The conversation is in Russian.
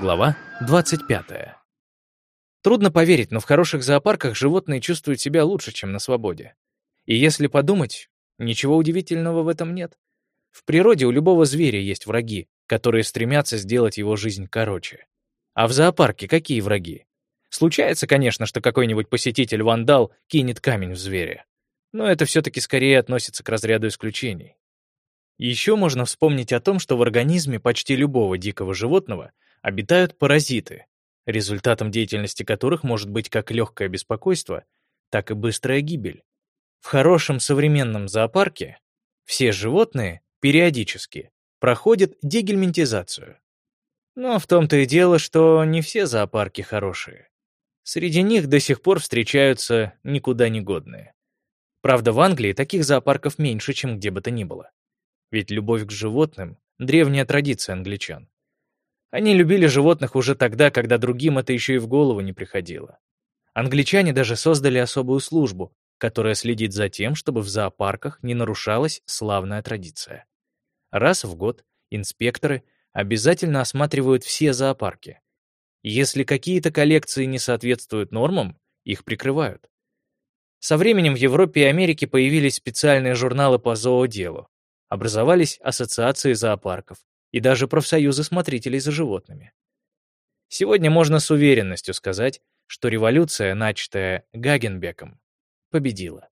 Глава 25. Трудно поверить, но в хороших зоопарках животные чувствуют себя лучше, чем на свободе. И если подумать, ничего удивительного в этом нет. В природе у любого зверя есть враги, которые стремятся сделать его жизнь короче. А в зоопарке какие враги? Случается, конечно, что какой-нибудь посетитель-вандал кинет камень в зверя. Но это все-таки скорее относится к разряду исключений. Еще можно вспомнить о том, что в организме почти любого дикого животного обитают паразиты, результатом деятельности которых может быть как легкое беспокойство, так и быстрая гибель. В хорошем современном зоопарке все животные периодически проходят дегельминтизацию. Но в том-то и дело, что не все зоопарки хорошие. Среди них до сих пор встречаются никуда не годные. Правда, в Англии таких зоопарков меньше, чем где бы то ни было. Ведь любовь к животным — древняя традиция англичан. Они любили животных уже тогда, когда другим это еще и в голову не приходило. Англичане даже создали особую службу, которая следит за тем, чтобы в зоопарках не нарушалась славная традиция. Раз в год инспекторы обязательно осматривают все зоопарки. Если какие-то коллекции не соответствуют нормам, их прикрывают. Со временем в Европе и Америке появились специальные журналы по зооделу, образовались ассоциации зоопарков и даже профсоюзы смотрителей за животными. Сегодня можно с уверенностью сказать, что революция, начатая Гагенбеком, победила.